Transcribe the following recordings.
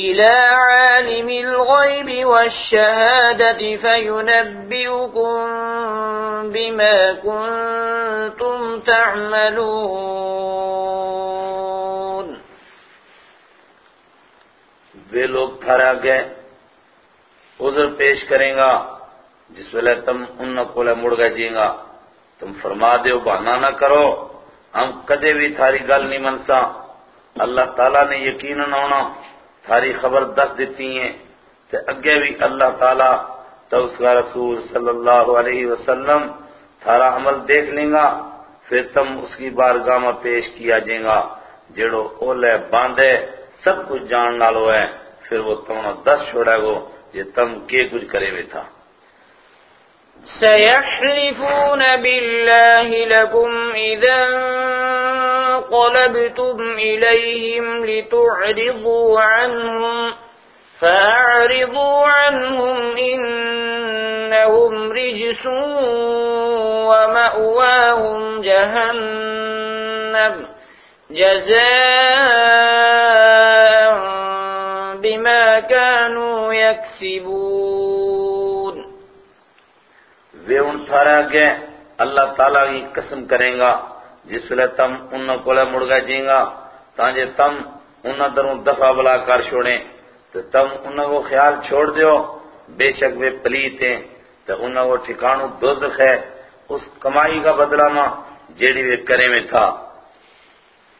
إلى عالم الغيب والشهادة فينبئكم بما كنتم تعملون. وہ لوگ تھرا گئے عذر پیش کریں گا، جس ویلے تم ان کو مڑ گئے جیں گا۔ تم فرما دیو بہانا نہ کرو۔ ہم کدے بھی تھاری گل نہیں منسا۔ اللہ تعالیٰ نے یقیناً ہونا۔ تھاری خبر دس دیتی ہیں کہ اگے بھی اللہ تعالیٰ تو اس کا رسول صلی اللہ علیہ وسلم تھارا عمل دیکھ لیں گا، پھر تم اس کی بارگاہ میں پیش کیا جائیں گا۔ جڑو اولے باندھے سب کچھ جان نالو ہے، پھر وہ تم دس چھوڑے گو جے تم کے کچھ کرے ہوئے تھا۔ سيحلفون بالله لكم إذا انقلبتم إليهم لتعرضوا عنهم، فأعرضوا عنهم إنهم رجس ومأواهم جهنم، جزاء بما كانوا يكسبون. وہ ان تھارا کے اللہ تعالیٰ کی قسم کریں گا۔ جس لیے تم انہوں کو لے مڑ گئے جیں گا، تانجے تم انہوں دروں دفعہ بلا کر چھوڑیں۔ تو تم انہوں کو خیال چھوڑ دیو، بے شک وہ پلیت ہیں۔ تو انہوں کو ٹھکانو دوزخ ہے۔ اس کمائی کا بدلہ ماں جیڑی وہ کرے میں تھا۔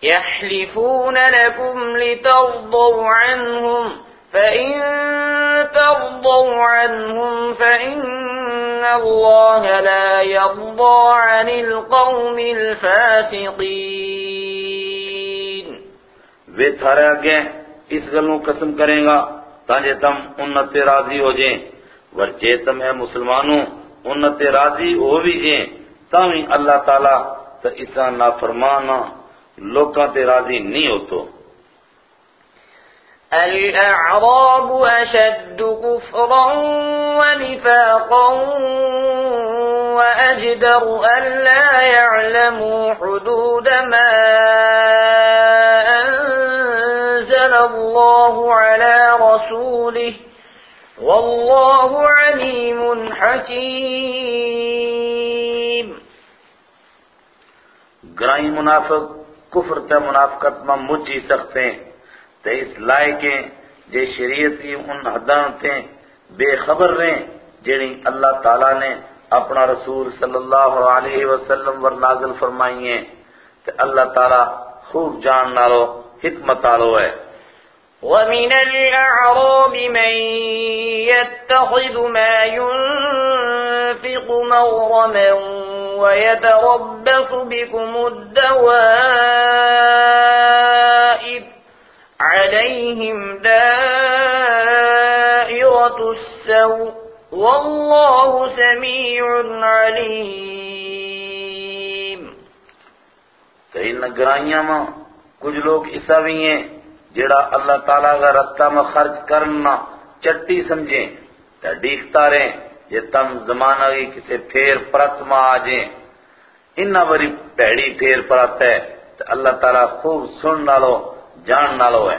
يحلفون لكم لترضوا عنهم فإن ترضوا عنهم فإن الله لا يرضى عن القوم الفاسقين وہ تھارے آگے اس گلوں قسم کریں گا تانجے تم انت راضی ہو جائیں۔ ورچے تم ہے مسلمانوں، انت راضی ہو بھی جائیں۔ تاویں اللہ تعالیٰ تو اسا نافرمانا لوکاں تے راضی نہیں ہو تو الأعراب أشد كفرا ونفاقا وأجدر أن لا يعلموا حدود ما أنزل الله على رسوله والله عليم حكيم. گرائی منافق کفر تے منافقت میں مجھی سکتے تے اس لائقیں جے شریعت کی ان حداں تے بے خبر رہیں جڑی اللہ تعالیٰ نے اپنا رسول صلی اللہ علیہ وسلم ور نازل فرمائی ہیں۔ تے اللہ تعالیٰ خوب جان نالو، حکمت آلو ہے۔ ومن الأعراب من يتخذ ما ينفق مغرما ويتربص بكم الدوائر عليهم دائرة السوء والله سميع عليم تو ان گرائیاں ماں کچھ لوگ ایسا بھی ہیں جڑا اللہ تعالیٰ کا رستہ میں خرچ کرنا چٹی سمجھیں تو ڈیکھتا رہیں یہ تم زمانہ کی کسی پھیر پرت میں آ جائیں۔ انہا بری پیڑی پھیر پرت ہے تو اللہ تعالیٰ خوب سن نالو، جان نالو ہے۔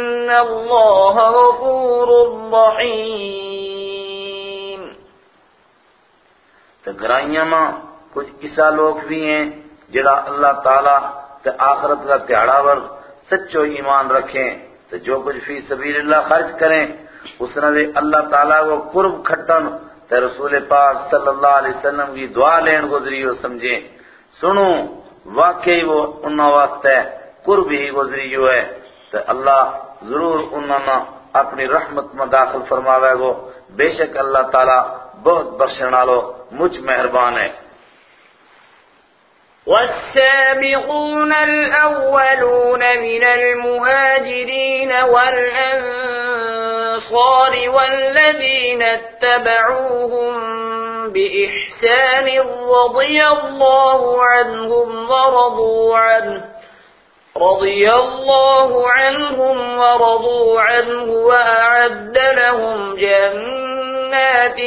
الله غفور رحيم۔ تو گرائیاں ماں کچھ ایسا لوگ بھی ہیں جڑا اللہ تعالیٰ تے آخرت کا تیارا ور سچو ایمان رکھیں۔ تو جو کچھ فی سبیل اللہ خرچ کریں، اس نے بھی اللہ تعالیٰ کو قرب کھٹن تے رسول پاک صلی اللہ علیہ وسلم کی دعا لین گزری ہو سمجھیں۔ سنو، واقعی وہ انہوں واسطے قرب ہی گزری ہو ہے۔ تے اللہ ضرور انہوں نے اپنی رحمت میں داخل فرماوے گو۔ بے شک اللہ تعالیٰ بہت بخشنا لو مجھ مہربان ہے۔ والسابقون الأولون من المهاجرين والأنصار والذين اتبعوهم بإحسان رضي الله عنهم ورضوا عنه رضي الله عنهم ورضوا عنه وأعد لهم جنات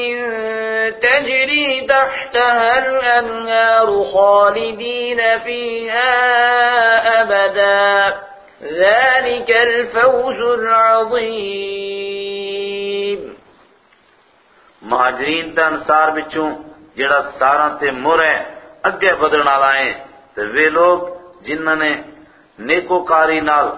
تجري تحتها الأنهار خالدين فيها أبدا. ذلك الفوز العظيم. مہاجرین تے انصار بچوں جڑا سارا تے مر ہے اگے بدلن والا تے وہ لوگ جنہاں نے نیکوکاری نال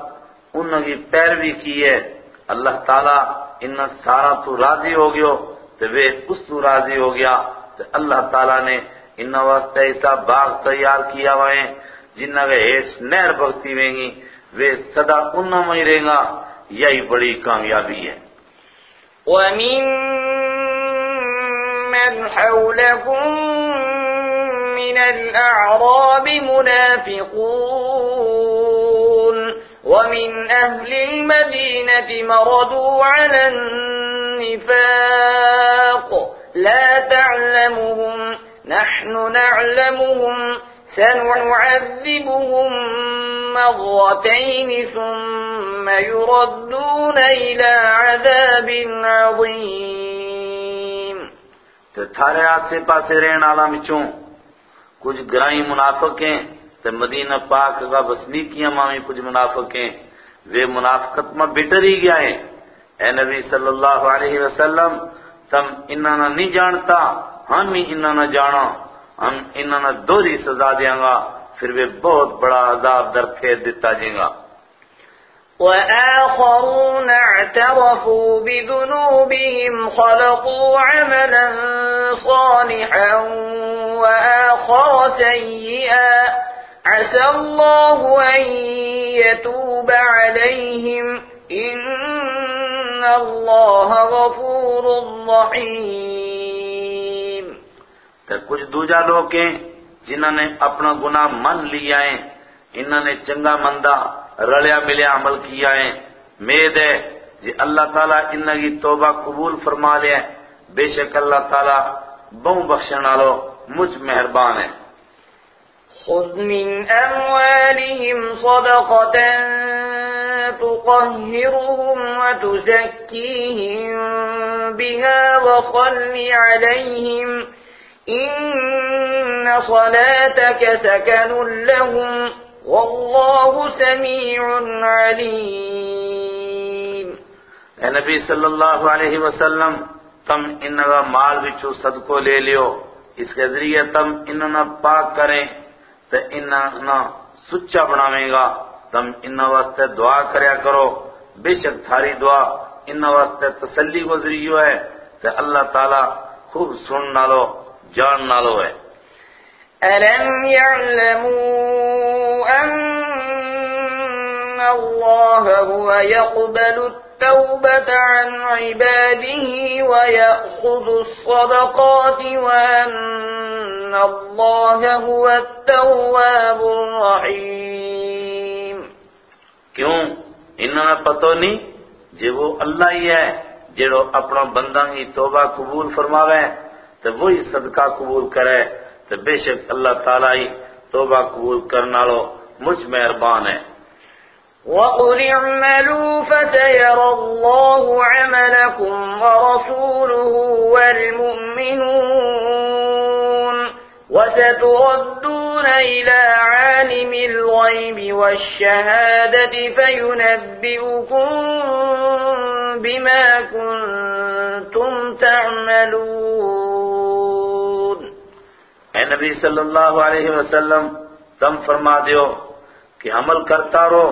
انہاں کی پیروی کی ہے۔ اللہ تعالی انہاں سارا تو راضی ہو گیو تو وہ اس تو راضی ہو گیا تو اللہ تعالیٰ نے ان واسطے ایسا باغ تیار کیا ہوا ہے جنہ کے ہیٹ نہر بگتی ہوئیں گی۔ وہ صدا انہوں میں رہیں گا، یہی بڑی کامیابی ہے۔ وَمِن مَّنْ حَوْلَكُم مِّنَ الْأَعْرَابِ مُنَافِقُونَ وَمِنْ أَهْلِ الْمَدِينَةِ مَرَدُوا عَلَى النفاق. لا تعلمهم نحن نعلمهم سنعذبهم مرتين ثم يردون إلى عذاب عظيم. تو تھارے آسے پاسے رہنے والا مچوں کچھ گرائی منافق ہیں تو مدینہ پاک کا بسنیکیاں مامی کچھ منافق ہیں وہ منافقت میں بٹر ہی گیا ہے اے نبی صلی اللہ علیہ وسلم، تم انہاں نہیں جانتا، ہم ہی انہاں نہ جانا، ہم انہاں نہ دوری سزا دیاں گا، پھر وہ بہت بڑا عذاب در پھیر دیتا جائیں گا۔ وآخرون اعترفوا بذنوبهم، خلقوا عملا صالحا وآخر سيئا عسى الله أن يتوب عليهم. إن اللہ غفور رحیم تو کچھ دوجا لوگ ہیں جنہوں نے اپنا گناہ من لیا ہے انہوں نے چنگا مندہ رلیا ملیا عمل کیا ہے مید ہے جی اللہ تعالیٰ انہوں کی توبہ قبول فرما لیا بے شک اللہ تعالیٰ بہو بخشنا لو مجھ مہربان ہے۔ خذ من اموالهم صدقة تطهرهم وتزكيهم بها وصل عليهم إن صلاتك سكن لهم والله سميع عليم اے نبی صلی اللہ علیہ وسلم، تم انہا مال بچو صدقو لے لیو، اس کے ذریعے تم انہا پاک کریں۔ تو انہا سچا بناویں گا۔ تم ان واسطے دعا کریا کرو۔ بے شک تھاری دعا ان واسطے تسلی گزری ہے۔ کہ اللہ تعالی خوب سن نالو، جان نالو ہے۔ ألم يعلموا أن الله هو يقبل التوبة عن عباده ويأخذ الصدقات وأن الله هو التواب الرحيم کیوں؟ انہوں نے پتو نہیں جی وہ اللہ ہی ہے جڑو اپنا بندہ ہی توبہ قبول فرماوے تو وہی صدقہ قبول کرے تو بے شک اللہ تعالیٰ ہی توبہ قبول کرنا لو مجھ مہربان ہے۔ وَقُلِ اعْمَلُوا فَسَيَرَ اللَّهُ عَمَلَكُمْ وَرَسُولُهُ وَالْمُؤْمِنُونَ وَسَتُرَدُّونَ إِلَى عَالِمِ الْغَيْبِ وَالشَّهَادَةِ فَيُنَبِّئُكُم بِمَا كُنتُمْ تَعْمَلُونَ. اے نبی صلی اللہ علیہ وسلم، تم فرما دیو کہ عمل کرتا رہو،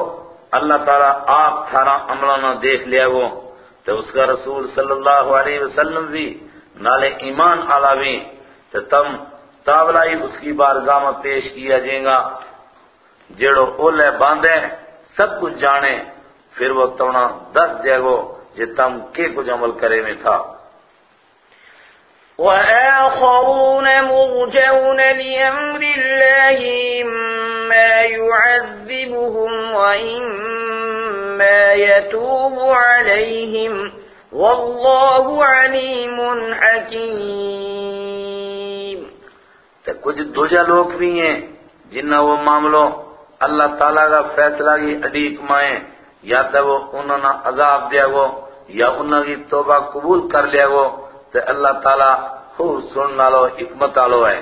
اللہ تعالیٰ آپ تھارا عملہ نہ دیکھ لیا وہ تو اس کا رسول صلی اللہ علیہ وسلم بھی نالے ایمان آلاوی تو تم تاولائی اس کی بارگاہ میں پیش کیا جائیں گا۔ جیڑو اولے باندھے سب کچھ جانے، پھر وہ تونا دس دے گو جے تم کے کچھ عمل کرے میں تھا۔ وآخرون مرجون لأمر الله إما يعذبهم وإما يتوب عليهم۔ والله عليم حكيم تو کچھ دوجہ لوگ بھی ہیں جنہ وہ معاملوں اللہ تعالیٰ کا فیصلہ کی اڈیق مائیں یا تو وہ انہوں نے عذاب دیا گو یا انہوں کی توبہ قبول کر لیا گو تو اللہ تعالیٰ خوب سن نالو، حکمت آلو ہے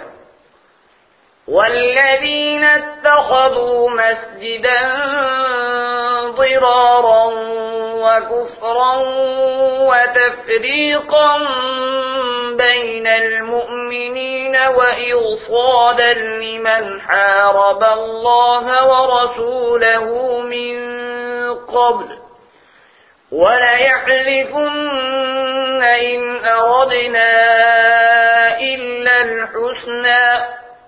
والذين اتخذوا مسجدا ضرارا وكفرا وتفريقا بين المؤمنين وإرصادا لمن حارب الله ورسوله من قبل وليحلفن إن أردنا إلا الحسنى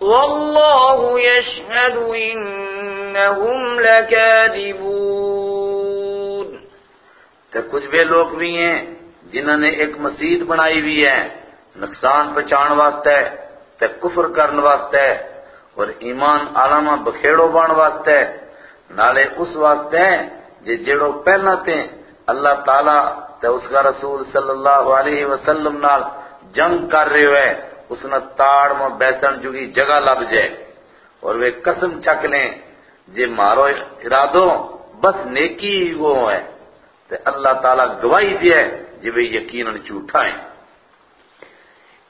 والله يشهد إنهم لكاذبون تو کچھ بے لوگ بھی ہیں جنہوں نے ایک مسجد بنائی ہوئی ہے۔ نقصان پہچان واسطے تے کفر کرن واسطے اور ایمان علامہ بکھیڑو بان واسطے، نالے اس واسطے جے جڑو پہلا تے اللہ تعالیٰ تے اس کا رسول صلی اللہ علیہ وسلم نال جنگ کر رہے ہوئے، اس نے تاڑ میں بیسن جو کی جگہ لب جائے اور وہ قسم چک لیں، جے مارو ارادو بس نیکی ہی وہ ہے۔ تے اللہ تعالیٰ گواہی دیا جے وہ یقیناً جھوٹا ہیں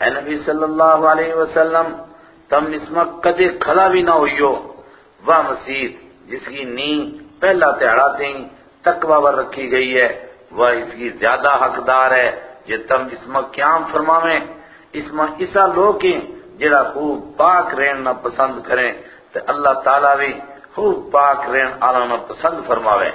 اے نبی صلی اللہ علیہ وسلم، تم اس میں کدے کھلا بھی نہ ہوئیو۔ وہ مسجد جس کی نیند پہلا تہڑا دیں تقوی پر رکھی گئی ہے وہ اس کی زیادہ حقدار ہے یہ تم اس میں قیام فرماویں۔ اس میں ایسا لوگ ہیں جڑا خوب پاک رہنا پسند کریں تو اللہ تعالیٰ بھی خوب پاک رہن آلانا پسند فرماویں۔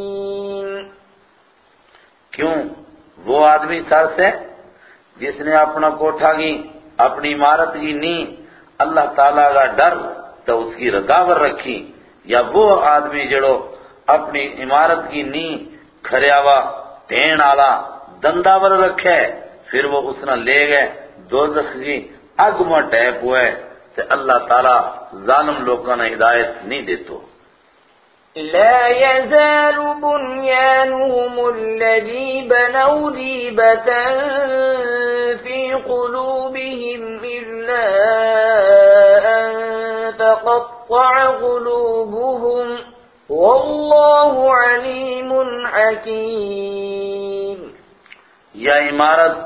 کیوں؟ وہ آدمی سر سے جس نے اپنا کوٹھا کی، اپنی عمارت کی نی، اللہ تعالیٰ کا ڈر تو اس کی رضاور رکھی۔ یا وہ آدمی جڑو اپنی عمارت کی نی، کھریاوا ٹین آلا دنداور رکھے، پھر وہ اس نے لے گئے، دوزخ کی اگ میں ٹیپ ہوئے تو اللہ تعالیٰ ظالم لوگوں نے ہدایت نہیں دیتو۔ لا يزال بنيانهم الذي بنوا ريبة في قلوبهم إلا أن تقطع قلوبهم. والله عليم حكيم. یا عمارت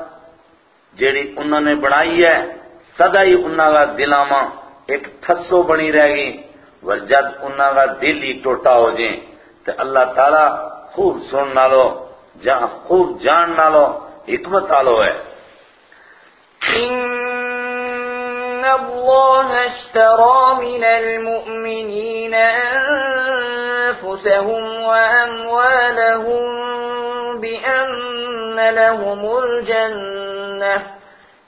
جیڑی انہوں نے بنائی ہے، سدا ہی انہوں کا دلاما ایک ٹھسو بنی رہ گئی۔ ور جد انہوں کا دل ہی ٹوٹا ہو جائیں تو اللہ تعالیٰ خوب سن نالو جہاں خوب جان نالو، حکمت آلو ہے۔ إن الله اشترى من المؤمنين أنفسهم وأموالهم بأن لهم الجنة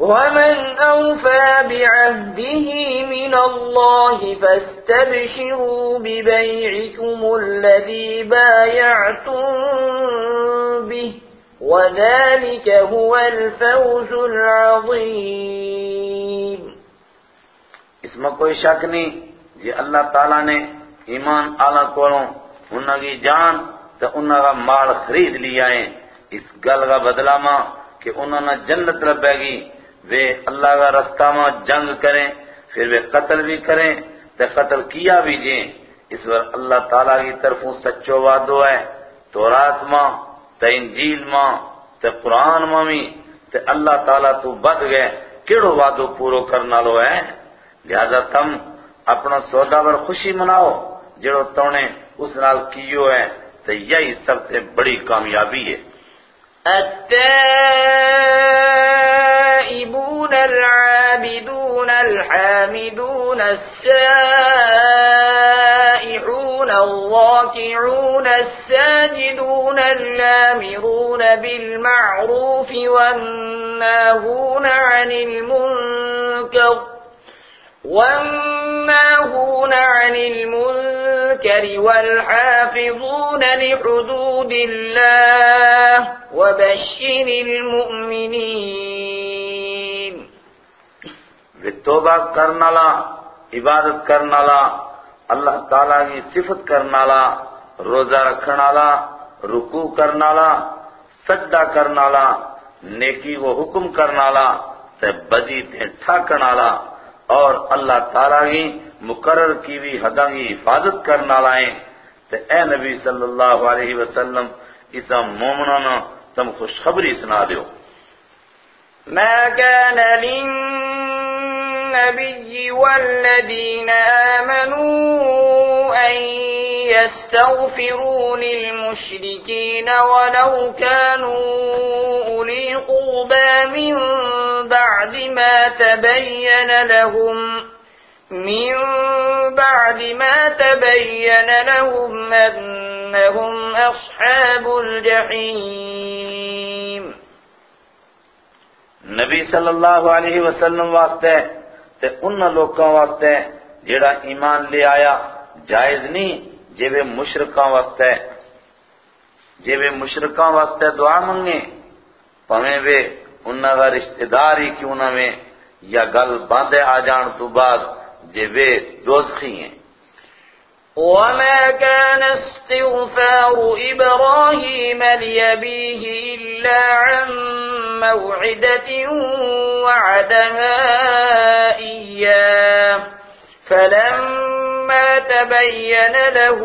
ومن أوفى بعهده من الله فاستبشروا ببيعكم الذي بايعتم به وذلك هو الفوز العظيم اس میں کوئی شک نہیں جی اللہ تعالیٰ نے ایمان آلہ کولوں انہوں کی جان تو انہوں کا مال خرید لیا ہے۔ اس گل کا بدلہ ماں کہ انہوں نے جنت لبے گی وہ اللہ کا رستہ میں جنگ کریں، پھر وہ قتل بھی کریں تو قتل کیا بھی جیں۔ اس پر اللہ تعالیٰ کی طرفوں سچو وعدو ہے۔ تو رات ماں تو انجیل ماں تو قرآن ماں بھی تو اللہ تعالیٰ تو بد گئے۔ کیڑو وعدو پورو کرنا لو ہے؟ لہذا تم اپنا سودا پر خوشی مناؤ۔ جڑو تونے اس نال کیو ہے تو یہی سب سے بڑی کامیابی ہے۔ التائبون العابدون الحامدون السائحون الراكعون الساجدون اللامرون بالمعروف والناهون عن المنكر والناهون عن المنكر والحافظون لحدود الله وبشر المؤمنين وہ توبہ کرنا لا عبادت کرنا لا اللہ تعالیٰ کی صفت کرنا لا روزہ رکھنا لا رکوع کرنا لا سجدہ کرنا لا نیکی کو حکم کرنا لا تے بدی تے ٹھاکنا لا اور اللہ تعالیٰ کی مقرر کی بھی حداں کی حفاظت کرنا لائیں تو اے نبی صلی اللہ علیہ وسلم اسا مومنانا تم خوشخبری سنا دیو۔ ما كان للنبي والذين آمنوا أن يستغفروا للمشركين ولو كانوا أولي قربى من بعد ما تبين لهم من بعد ما تبين لهم أنهم أصحاب الجحيم. نبی صلی اللہ علیہ وسلم واسطے تے ان لوکاں واسطے جیڑا ایمان لے آیا جائز نہیں جے وہ مشرکاں واسطے جے وہ مشرکاں واسطے دعا منگے پویں وے انہاں کا رشتہ دار ہی کیوں نہ میں یا گل باندھے آ جان تو بعد جے وہ دوزخی ہیں۔ وما كان استغفار إبراهيم ليبيه إلا عن موعدة وعدها إياه. فلما تبين له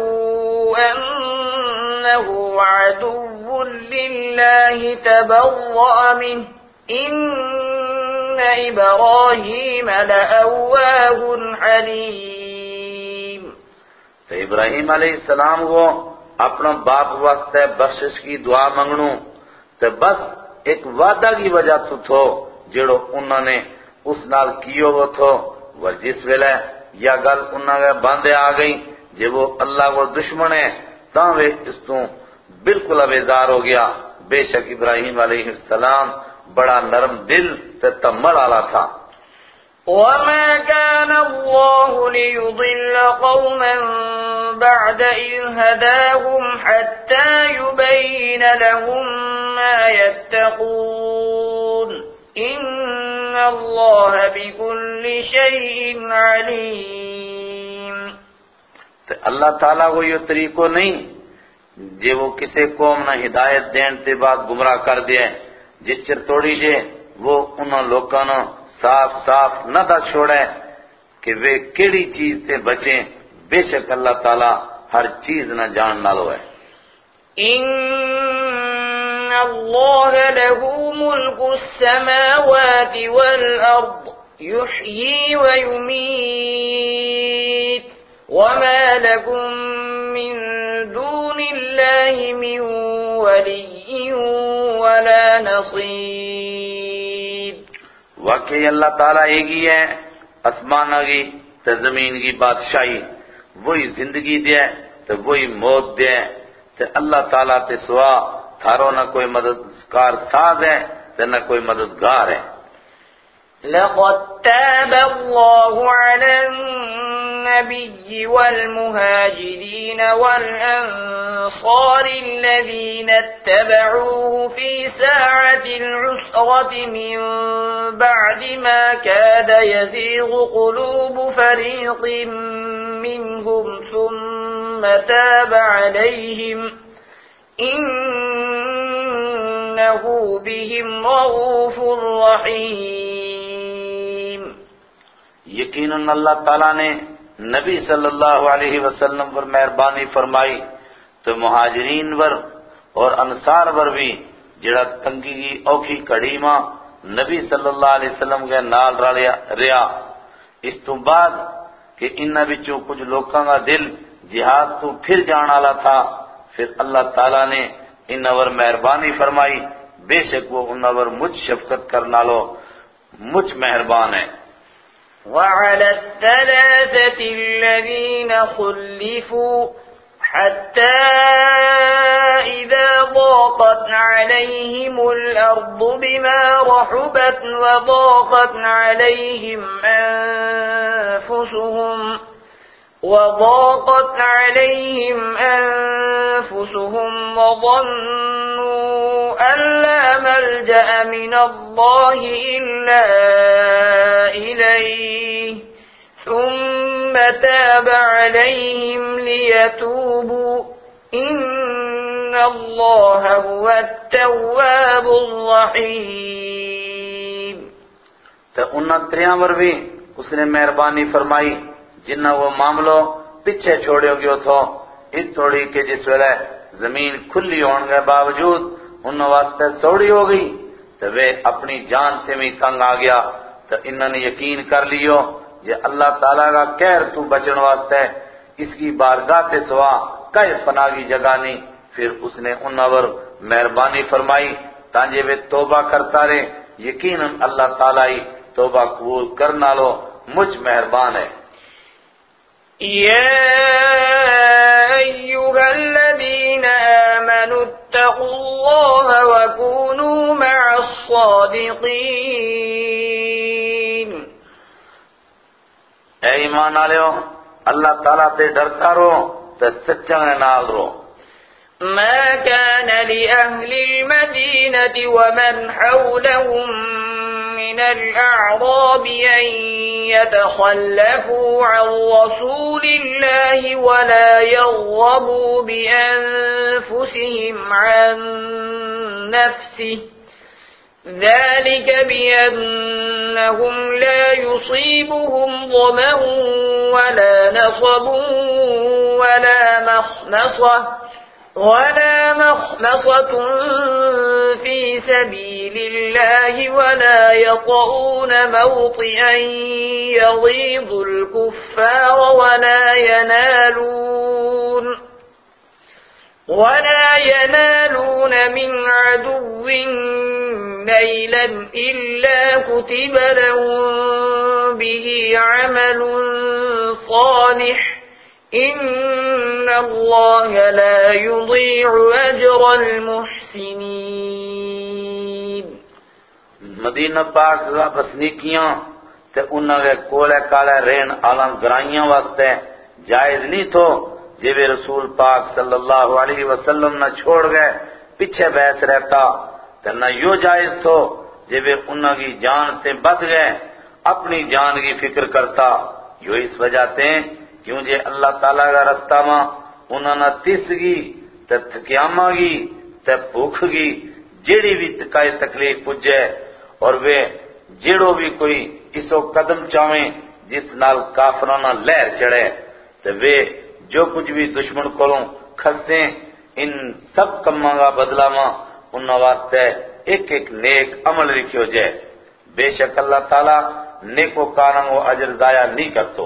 أنه عدو لله، تبرأ منه. إن إبراهيم لأواه حليم تو ابراہیم علیہ السلام کو اپنا باپ واسطے بخشش کی دعا منگنو تو بس ایک وعدہ کی وجہ تو تھو جڑو انہوں نے اس نال کیو وہ تھو۔ ور جس ویلے یا گل انہوں نے باندھے آ گئی، جے وہ اللہ کو دشمن ہے، تاں وہ اس تو بالکل ابیزار ہو گیا۔ بے شک ابراہیم علیہ السلام بڑا نرم دل تے تمل آلا تھا۔ وما كان الله ليضل قوما بعد إذ هداهم حتى يبين لهم ما يتقون. إن الله بكل شيء عليم. تو اللہ تعالیٰ کو یہ طریقہ نہیں جے وہ کسے قوم نہ ہدایت دین تے بعد گمراہ کر دیا جس چر توڑی جے وہ انہوں لوکاں نہ صاف صاف نہ دا چھوڑے کہ وہ کیڑی چیز تے بچیں بے شک اللہ تعالیٰ ہر چیز نہ جان نالو ہے إن الله له ملك السماوات والأرض، يحيي ويميت. وما لكم من دون الله من ولي ولا نصير. واقعی اللہ تعالیٰ ایک ہی ہے اسمان کی تو زمین کی بادشاہی، وہی زندگی دے تو وہی موت دے تو اللہ تعالیٰ تے سوا تھارو نہ کوئی مددگار ساز ہے نہ کوئی مددگار ہے لقد تاب الله على النبي والمهاجرين والأنصار الذين اتبعوه في ساعة العسرة من بعد ما كاد يزيغ قلوب فريق منهم ثم تاب عليهم. إنه بهم رغوف رحيم یقیناً اللہ تعالیٰ نے نبی صلی اللہ علیہ وسلم پر مہربانی فرمائی تو مہاجرین پر اور انصار پر بھی جڑا تنگی کی اوکھی کڑی ماں نبی صلی اللہ علیہ وسلم کے نال ریا۔ اس تو بعد کہ انہ بچوں کچھ لوکاں کا دل جہاد تو پھر جان والا تھا، پھر اللہ تعالیٰ نے ان اور مہربانی فرمائی، بے شک وہ ان اور مجھ شفقت کرنا لو مجھ مہربان ہے وعلى الثلاثة الذين خلفوا حتى إذا ضاقت عليهم الأرض بما رحبت وضاقت عليهم أنفسهم وضاقت عليهم أنفسهم وظنوا أن لا ملجأ من الله إلا إليه ثم تاب عليهم ليتوبوا. إن الله هو التواب الرحيم. تو انہ تریاں بھی اس نے مہربانی فرمائی۔ جنہ وہ معاملو پیچھے چھوڑے گیو تھو، اس تھوڑی کہ جس ویلے زمین کھلی ہون گے باوجود ان واسطے سوڑی ہو گئی، تو وہ اپنی جان سے بھی تنگ آ گیا۔ تو انہوں نے یقین کر لیو یہ اللہ تعالیٰ کا کہر تو بچن واسطے اس کی بارگاہ تے سوا کئی پناہ کی جگہ نہیں۔ پھر اس نے ان اور مہربانی فرمائی تانجے وہ توبہ کرتا رہے، یقیناً اللہ تعالیٰ ہی توبہ قبول کرنا لو مجھ مہربان ہے۔ يا أيها الذين آمنوا اتقوا الله وكونوا مع الصادقين. اے ایمان آلیو اللہ تعالیٰ تے ڈرتا تے سچا نال ما كان لأهل المدينة ومن حولهم من الأعراب أن يتخلفوا عن رسول الله ولا يرغبوا بأنفسهم عن نفسه. ذلك بأنهم لا يصيبهم ظمأ ولا نصب ولا مخنصة ولا مخمصة في سبيل الله ولا يطعون موطئا يغيظ الكفار ولا ينالون ولا ينالون من عدو نيلا إلا كتب لهم به عمل صالح إن الله لا يضيع أجر المحسنين مدینہ پاک کا بسنیکیاں تے انہاں کے کولے کالے رین آلان گرائیاں واسطے جائز نہیں تھو جب رسول پاک صلی اللہ علیہ وسلم نہ چھوڑ گئے، پیچھے بحث رہتا تے نہ یو جائز تھو جب انہاں کی جان تے بد گئے، اپنی جان کی فکر کرتا یو اس وجہ تے کیوں جے اللہ تعالیٰ کا رستہ ماں انہوں نے تس گی تے تھکیاما گی تے بھوک گی جیڑی بھی تکائے تکلیف پجے اور وہ جیڑو بھی کوئی اسو قدم چاہیں جس نال کافرانہ لہر چڑھے، تے وہ جو کچھ بھی دشمن کولوں کھسیں ان سب کماں کا بدلہ ماں انہوں واسطے ایک ایک نیک عمل رکھیو جائے۔ بے شک اللہ تعالیٰ نیکو کارن و اجر ضائع نہیں کرتو۔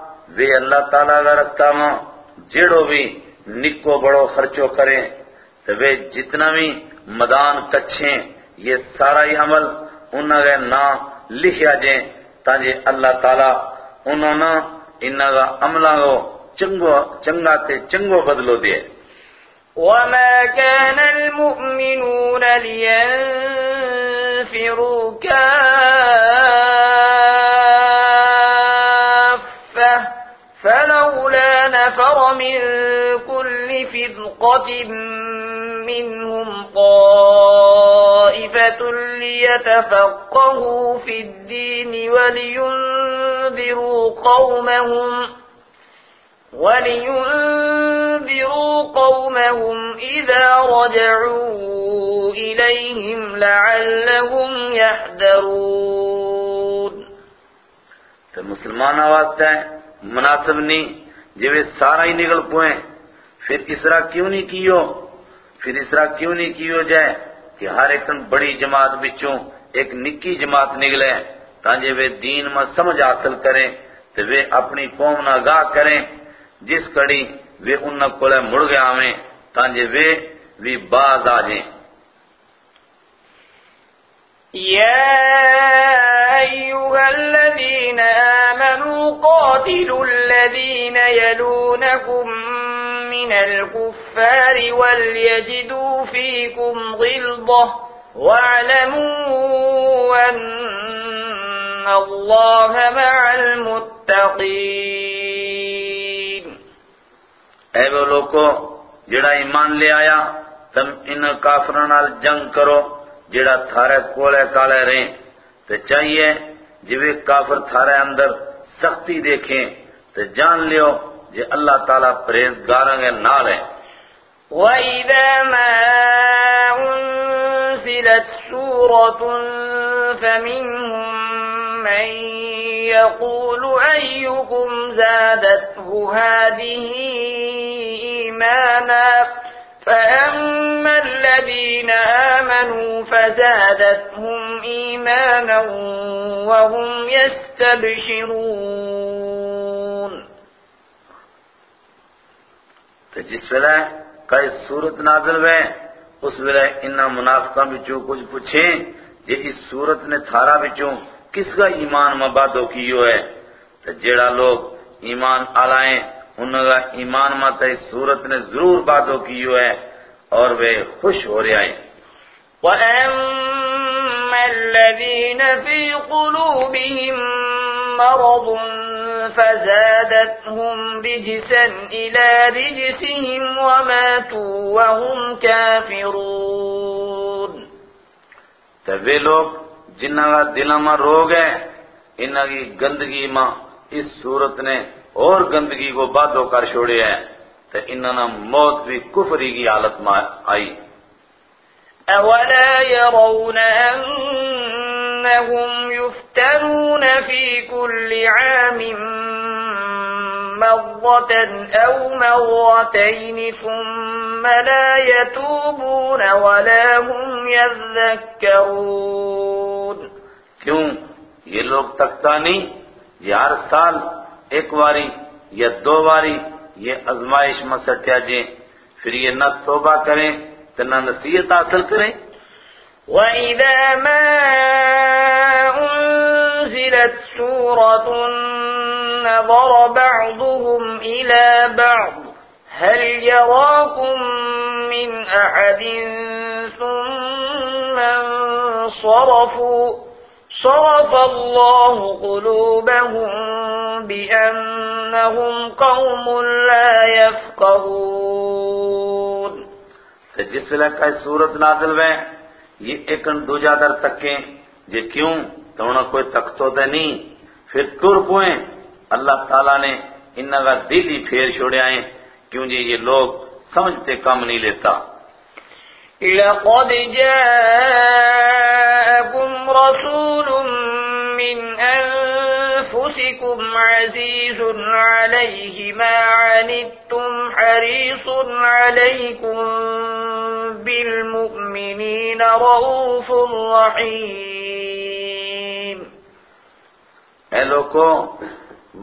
وہ اللہ تعالیٰ کا رستہ ماں جڑو بھی نکو بڑو خرچو کریں، تو وہ جتنا بھی مدان کچھیں، یہ سارا ہی عمل انہوں نے نا لکھیا جائیں تاجے اللہ تعالیٰ انہوں نے انہوں کا عملہ کو چنگو، چنگا تے چنگو بدلو دے۔ وما كان المؤمنون لينفروا كافة نفر من كل فرقة منهم طائفة ليتفقهوا في الدين ولينذروا قومهم ولينذروا قومهم إذا رجعوا إليهم لعلهم يحذرون. تو مسلمان واسطے مناسب نہیں جب سارا ہی نکل پوئیں، پھر اسرا کیوں نہیں کیو؟ پھر اسرا کیوں نہیں کیو جائے کہ ہر ایک بڑی جماعت بچوں ایک نکی جماعت نکلے؟ تانجے وہ دین میں سمجھ حاصل کریں تو وہ اپنی قوم نہ گاہ کریں، جس کڑی وہ ان کولے مڑ گیا ہمیں تانجے وہ بھی باز آ جائیں۔ يا أيها الذين آمنوا قاتلوا الذين يلونكم من الكفار وليجدوا فيكم غلظة واعلموا أن الله مع المتقين. اے وہ لوگو جڑا ایمان لے آیا، تم ان کافروں جنگ کرو، جڑا تھارے کولے کالے رہیں۔ تو چاہیے جب کافر تھارے اندر سختی دیکھیں تو جان لیو جے اللہ تعالیٰ پریزگاراں گے نال ہیں۔ وَإِذَا مَا أُنزِلَتْ سُورَةٌ فَمِنْهُمْ مَنْ يَقُولُ أَيُّكُمْ زَادَتْهُ هَذِهِ إِيمَانًا فَأَمَّا الَّذِينَ آمَنُوا فَزَادَتْهُمْ إِيمَانًا وَهُمْ يَسْتَبْشِرُونَ تو جس ویلے کئی صورت نازل ہوئے، اس ویلے انہا منافقہ بچوں کچھ پوچھیں جے اس صورت نے تھارا بچوں کس کا ایمان مبادو کیو ہے؟ تو جیڑا لوگ ایمان آلائیں انہوں کا ایمان ماتا اس صورت نے ضرور بادو کیو ہے اور وہ خوش ہو رہے ہیں۔ وَأَمَّا الَّذِينَ فِي قُلُوبِهِم مَّرَضٌ فَزَادَتْهُمْ رِجْسًا إِلَى رِجْسِهِمْ وَمَاتُوا وَهُمْ كَافِرُونَ۔ تو وہ لوگ جنہاں دلوں میں روگ ہے انہاں کی گندگی ماں اس صورت نے اور گندگی کو بادو کر چھوڑے ہیں تو انہاں نے موت بھی کفری کی حالت میں آئی۔ أَوَلَا يَرَوْنَ أَنَّهُمْ يُفْتَنُونَ فِي كُلِّ عَامٍ مرة أو مرتين ثم لا يتوبون ولا هم يذكرون۔ کیوں؟ یہ لوگ تکتا نہیں یہ ہر سال ایک واری یا دو واری، یہ ازمائش میں سٹیا جیں پھر یہ نہ توبہ کریں تو نہ نصیحت حاصل کریں۔ وَإِذَا مَا أُنزِلَتْ سُورَةٌ نَظَرَ بَعْضُهُمْ إِلَى بَعْضٍ۔ هَلْ يَرَاكُمْ مِنْ أَحَدٍ ثُمَّ انصَرَفُوا؟ صَرَفَ اللَّهُ قُلُوبَهُم بِأَنَّهُمْ قَوْمٌ لَّا يَفْقَهُونَ۔ جس ویلے کا صورت نازل میں یہ ایک دوجہ در تکیں یہ کیوں؟ تو انہوں کوئی تکتو دے نہیں۔ پھر تر پوئیں اللہ تعالیٰ نے انہوں کا دل ہی پھیر چھوڑے آئیں کیوں جی یہ لوگ سمجھتے کم نہیں لیتا۔ لقد جاءكم رسول من أنفسكم عزيز عليه ما عنتم حريص عليكم بالمؤمنين رؤوف رحيم۔ اے لوگو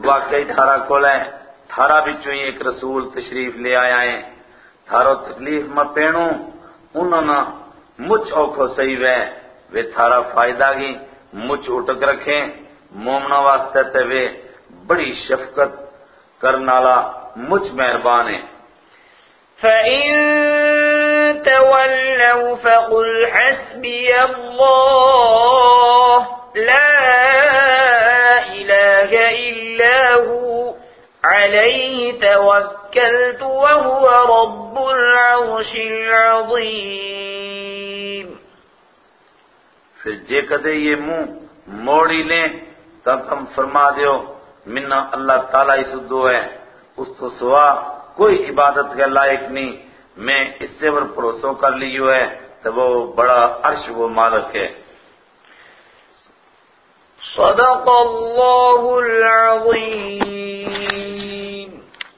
واقعی تھارا کول ہے، تھارا بھی چوئی ایک رسول تشریف لے آیا ہے۔ تھارو تکلیف میں پینوں انہوں نے مجھ اوکھو صحیح وے۔ وے تھارا فائدہ گی مجھ اٹک رکھیں۔ مومنا واسطے تے وے بڑی شفقت کرنالا مجھ مہربان ہے فَإِن تَوَلَّوْا فَقُلْ حَسْبِيَ اللَّهُ لَا إِلَهَ إِلَّا هُوَ عَلَيْهِ تَوَكَّلْتُ وَهُوَ رَبُّ الْعَرْشِ الْعَظِيمِ۔ پھر جے کدے یہ منہ موڑی لیں، تب ہم فرما دیو، منا اللہ تعالیٰ ہی سدو ہے اس تو سوا کوئی عبادت کے لائق نہیں۔ میں اس سے ور پروسو کر لیو ہے، تو وہ بڑا عرش وہ مالک ہے۔ صدق اللہ العظیم۔